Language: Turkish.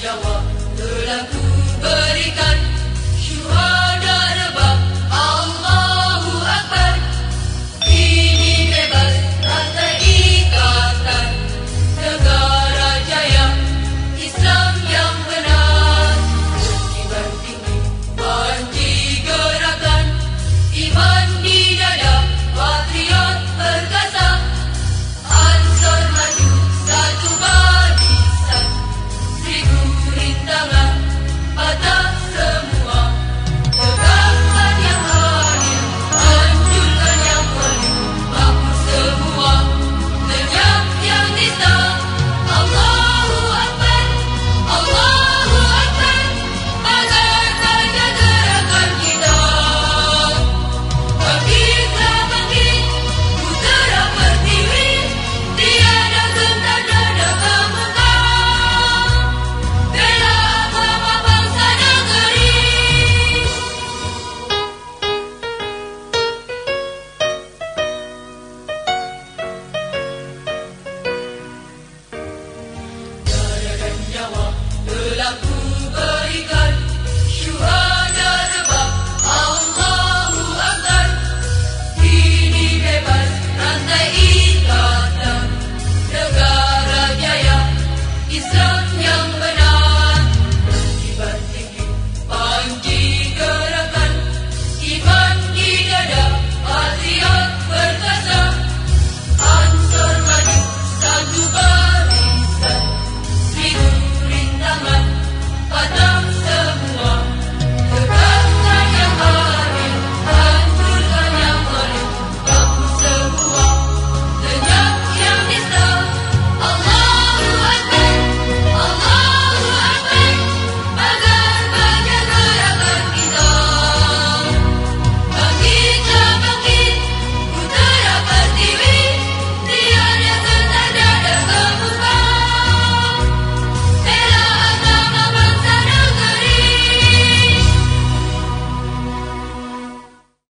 Jawa, de la. freedom.